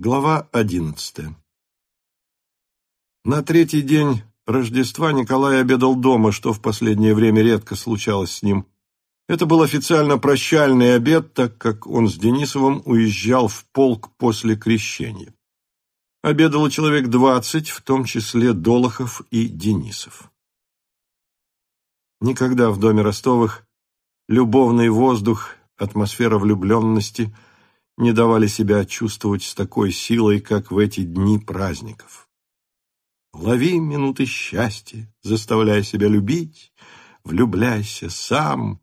Глава одиннадцатая На третий день Рождества Николай обедал дома, что в последнее время редко случалось с ним. Это был официально прощальный обед, так как он с Денисовым уезжал в полк после крещения. Обедало человек двадцать, в том числе Долохов и Денисов. Никогда в доме Ростовых любовный воздух, атмосфера влюбленности – не давали себя чувствовать с такой силой, как в эти дни праздников. Лови минуты счастья, заставляя себя любить, влюбляйся сам.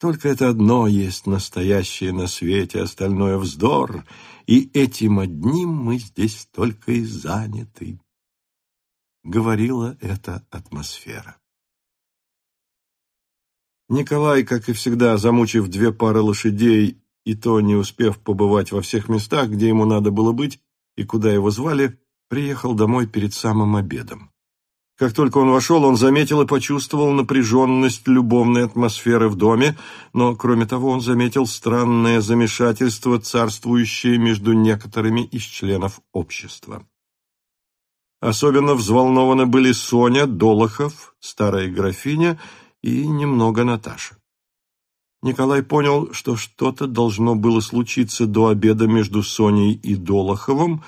Только это одно есть настоящее на свете, остальное вздор, и этим одним мы здесь только и заняты. Говорила эта атмосфера. Николай, как и всегда, замучив две пары лошадей и то, не успев побывать во всех местах, где ему надо было быть и куда его звали, приехал домой перед самым обедом. Как только он вошел, он заметил и почувствовал напряженность любовной атмосферы в доме, но, кроме того, он заметил странное замешательство, царствующее между некоторыми из членов общества. Особенно взволнованы были Соня, Долохов, старая графиня и немного Наташа. Николай понял, что что-то должно было случиться до обеда между Соней и Долоховым,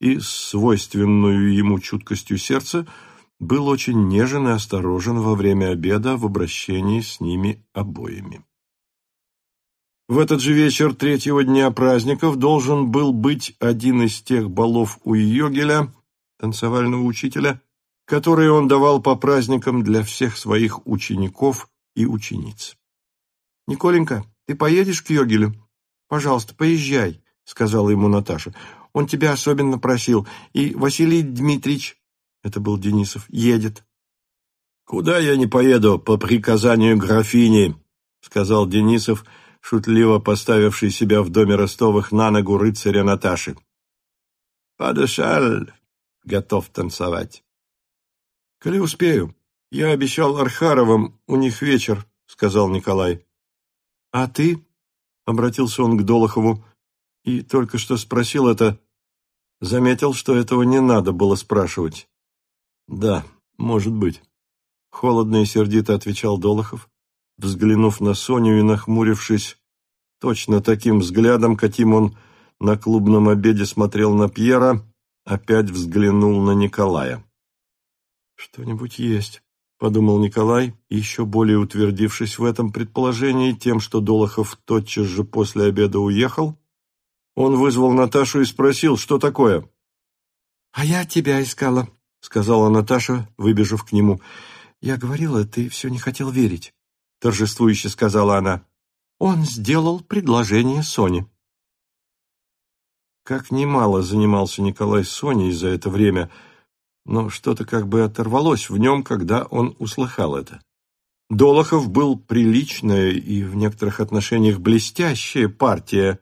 и, свойственную ему чуткостью сердца, был очень нежен и осторожен во время обеда в обращении с ними обоими. В этот же вечер третьего дня праздников должен был быть один из тех балов у Йогеля, танцевального учителя, которые он давал по праздникам для всех своих учеников и учениц. «Николенька, ты поедешь к Йогелю? Пожалуйста, поезжай», — сказала ему Наташа. «Он тебя особенно просил. И Василий Дмитриевич, это был Денисов, едет». «Куда я не поеду по приказанию графини?» — сказал Денисов, шутливо поставивший себя в доме Ростовых на ногу рыцаря Наташи. «Падешаль, готов танцевать». «Коли успею. Я обещал Архаровым, у них вечер», — сказал Николай. «А ты?» — обратился он к Долохову и только что спросил это, заметил, что этого не надо было спрашивать. «Да, может быть», — холодно и сердито отвечал Долохов, взглянув на Соню и нахмурившись точно таким взглядом, каким он на клубном обеде смотрел на Пьера, опять взглянул на Николая. «Что-нибудь есть», — подумал Николай, еще более утвердившись в этом предположении тем, что Долохов тотчас же после обеда уехал, он вызвал Наташу и спросил, что такое. «А я тебя искала», — сказала Наташа, выбежав к нему. «Я говорила, ты все не хотел верить», — торжествующе сказала она. «Он сделал предложение Соне». Как немало занимался Николай Соней за это время — но что-то как бы оторвалось в нем, когда он услыхал это. Долохов был приличная и в некоторых отношениях блестящая партия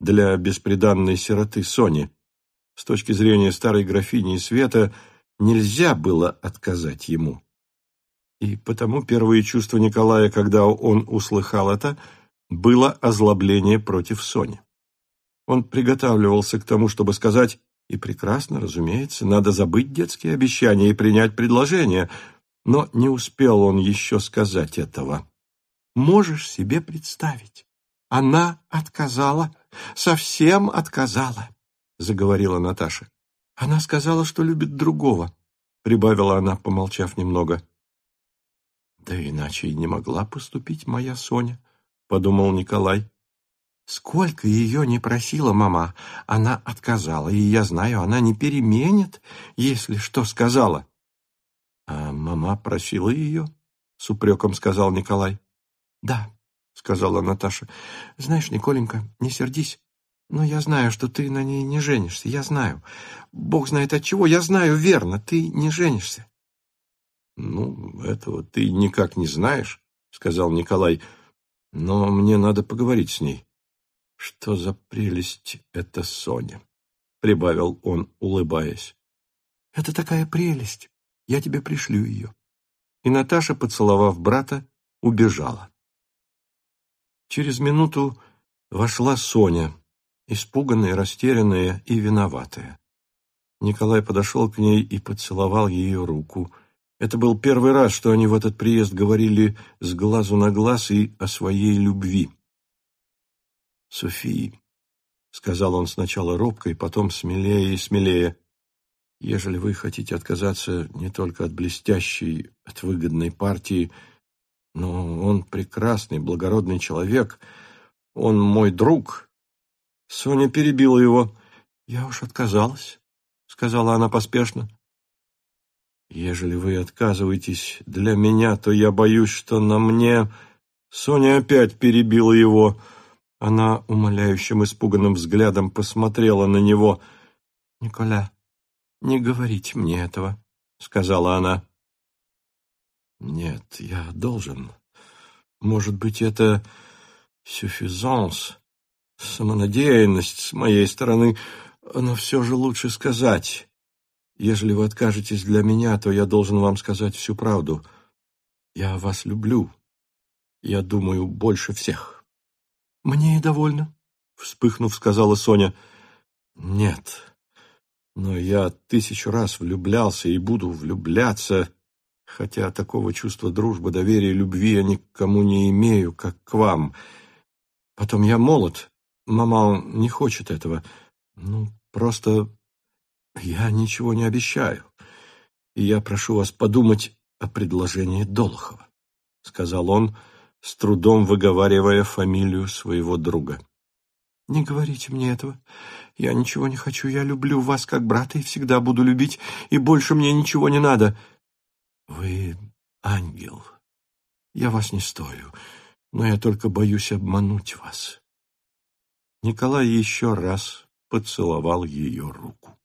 для бесприданной сироты Сони. С точки зрения старой графини Света нельзя было отказать ему. И потому первые чувства Николая, когда он услыхал это, было озлобление против Сони. Он приготавливался к тому, чтобы сказать и прекрасно, разумеется, надо забыть детские обещания и принять предложение, но не успел он еще сказать этого. «Можешь себе представить? Она отказала, совсем отказала», — заговорила Наташа. «Она сказала, что любит другого», — прибавила она, помолчав немного. «Да иначе и не могла поступить моя Соня», — подумал Николай. Сколько ее не просила мама, она отказала, и я знаю, она не переменит, если что сказала. — А мама просила ее? — с упреком сказал Николай. — Да, — сказала Наташа. — Знаешь, Николенька, не сердись, но я знаю, что ты на ней не женишься, я знаю. Бог знает от чего, я знаю верно, ты не женишься. — Ну, этого ты никак не знаешь, — сказал Николай, — но мне надо поговорить с ней. Что за прелесть это Соня? Прибавил он, улыбаясь. Это такая прелесть. Я тебе пришлю ее. И Наташа, поцеловав брата, убежала. Через минуту вошла Соня. испуганная, растерянная и виноватая. Николай подошел к ней и поцеловал ее руку. Это был первый раз, что они в этот приезд говорили с глазу на глаз и о своей любви. «Софии», — сказал он сначала робко и потом смелее и смелее, «ежели вы хотите отказаться не только от блестящей, от выгодной партии, но он прекрасный, благородный человек, он мой друг». Соня перебила его. «Я уж отказалась» сказала она поспешно. «Ежели вы отказываетесь для меня, то я боюсь, что на мне...» Соня опять перебила его. Она умоляющим, испуганным взглядом посмотрела на него. «Николя, не говорите мне этого», — сказала она. «Нет, я должен. Может быть, это сюфизанс, самонадеянность с моей стороны, но все же лучше сказать. Ежели вы откажетесь для меня, то я должен вам сказать всю правду. Я вас люблю. Я думаю, больше всех. Мне и довольно, вспыхнув, сказала Соня. Нет, но я тысячу раз влюблялся и буду влюбляться, хотя такого чувства дружбы, доверия, любви я никому не имею, как к вам. Потом я молод, мама не хочет этого. Ну, просто я ничего не обещаю, и я прошу вас подумать о предложении Долохова, сказал он, с трудом выговаривая фамилию своего друга. «Не говорите мне этого. Я ничего не хочу. Я люблю вас как брата и всегда буду любить, и больше мне ничего не надо». «Вы ангел. Я вас не стою, но я только боюсь обмануть вас». Николай еще раз поцеловал ее руку.